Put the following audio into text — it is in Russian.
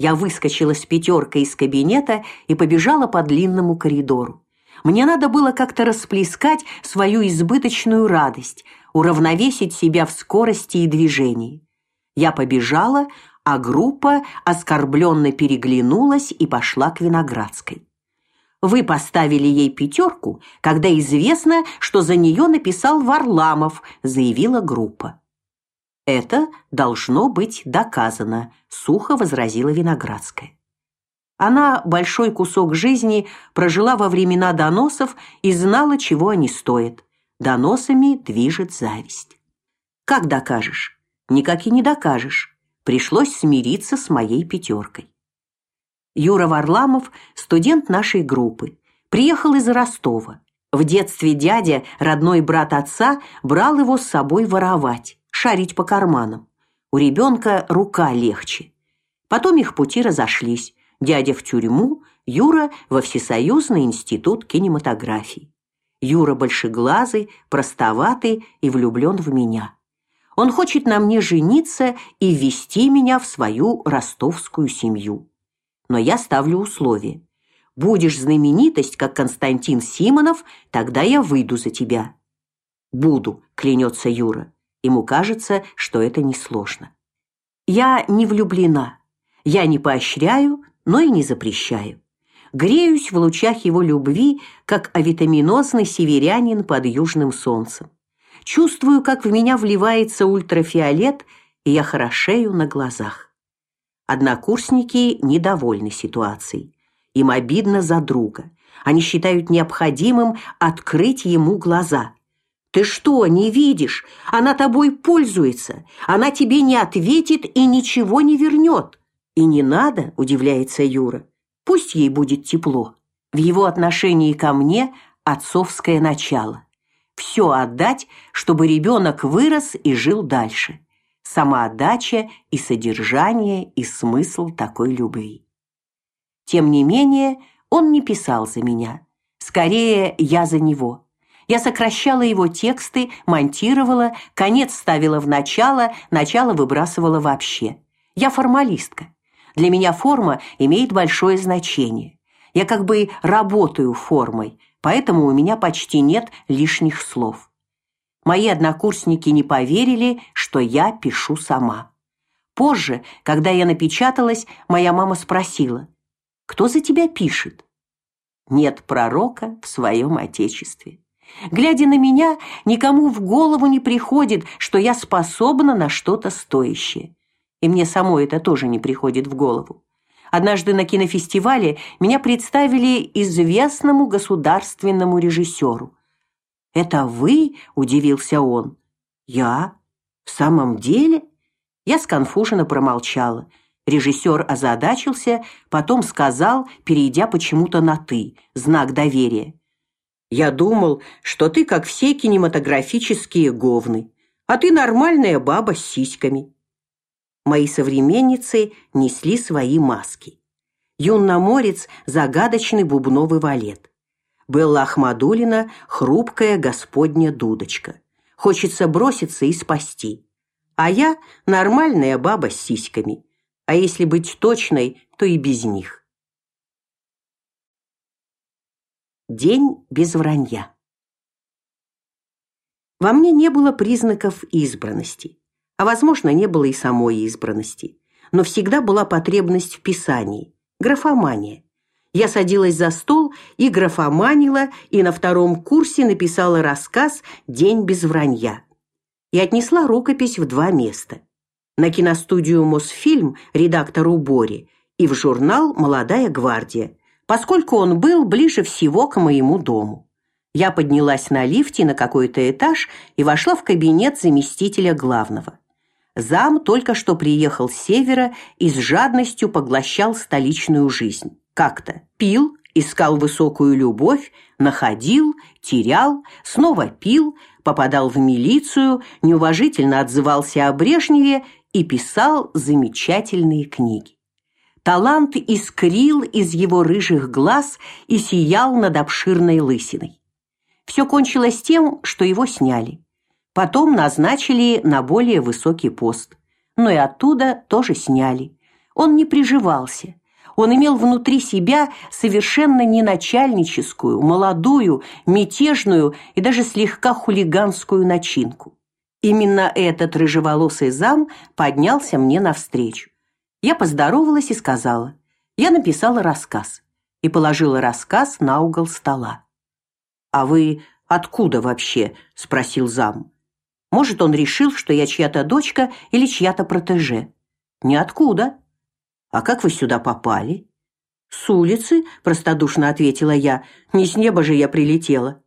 Я выскочила с пятеркой из кабинета и побежала по длинному коридору. Мне надо было как-то расплескать свою избыточную радость, уравновесить себя в скорости и движении. Я побежала, а группа оскорбленно переглянулась и пошла к Виноградской. Вы поставили ей пятерку, когда известно, что за нее написал Варламов, заявила группа. Это должно быть доказано, сухо возразила Виноградская. Она большой кусок жизни прожила во времена доносов и знала, чего они стоят. Доносами движет зависть. Как докажешь? Никак и не докажешь. Пришлось смириться с моей пятеркой. Юра Варламов, студент нашей группы, приехал из Ростова. В детстве дядя, родной брат отца, брал его с собой воровать, шарить по карманам. У ребенка рука легче. Потом их пути разошлись. Дядя в тюрьму, Юра во Всесоюзный институт кинематографии. Юра большеглазый, простоватый и влюблен в меня. Он хочет на мне жениться и ввести меня в свою ростовскую семью но я ставлю условие. Будешь знаменитость, как Константин Симонов, тогда я выйду за тебя. Буду, клянется Юра. Ему кажется, что это несложно. Я не влюблена. Я не поощряю, но и не запрещаю. Греюсь в лучах его любви, как авитаминозный северянин под южным солнцем. Чувствую, как в меня вливается ультрафиолет, и я хорошею на глазах. Однокурсники недовольны ситуацией. Им обидно за друга. Они считают необходимым открыть ему глаза. Ты что, не видишь? Она тобой пользуется. Она тебе не ответит и ничего не вернет. И не надо, удивляется Юра. Пусть ей будет тепло. В его отношении ко мне отцовское начало. Все отдать, чтобы ребенок вырос и жил дальше самоотдача и содержание и смысл такой любви. Тем не менее, он не писал за меня. Скорее, я за него. Я сокращала его тексты, монтировала, конец ставила в начало, начало выбрасывала вообще. Я формалистка. Для меня форма имеет большое значение. Я как бы работаю формой, поэтому у меня почти нет лишних слов. Мои однокурсники не поверили, что я пишу сама. Позже, когда я напечаталась, моя мама спросила: "Кто за тебя пишет?" Нет пророка в своем отечестве. Глядя на меня, никому в голову не приходит, что я способна на что-то стоящее. И мне самой это тоже не приходит в голову. Однажды на кинофестивале меня представили известному государственному режиссеру. Это вы? удивился он. Я? В самом деле? Я сконфуженно промолчала. Режиссер озадачился, потом сказал, перейдя почему-то на ты, знак доверия. Я думал, что ты как все кинематографические говны, а ты нормальная баба с сиськами. Мои современницы несли свои маски. Юнноморец загадочный бубновый валет. Белла Ахмадулина хрупкая господня дудочка. Хочется броситься и спасти. А я нормальная баба с сиськами. А если быть точной, то и без них. День без вранья. Во мне не было признаков избранности, а возможно, не было и самой избранности, но всегда была потребность в писании, графомания. Я садилась за стол и графоманила, и на втором курсе написала рассказ День без вранья. И отнесла рукопись в два места. На киностудию Мосфильм редактору Бори и в журнал Молодая гвардия, поскольку он был ближе всего к моему дому. Я поднялась на лифте на какой-то этаж и вошла в кабинет заместителя главного. Зам только что приехал с севера и с жадностью поглощал столичную жизнь как-то пил, искал высокую любовь, находил, терял, снова пил, попадал в милицию, неуважительно отзывался о Брежневе и писал замечательные книги. Талант искрил из его рыжих глаз и сиял над обширной лысиной. Все кончилось тем, что его сняли. Потом назначили на более высокий пост, но и оттуда тоже сняли Он не приживался. Он имел внутри себя совершенно не начальническую, молодую, мятежную и даже слегка хулиганскую начинку. Именно этот рыжеволосый зам поднялся мне навстречу. Я поздоровалась и сказала: "Я написала рассказ" и положила рассказ на угол стола. "А вы откуда вообще?" спросил зам. Может, он решил, что я чья-то дочка или чья-то протеже. Ниоткуда. А как вы сюда попали? С улицы, простодушно ответила я. Не с неба же я прилетела.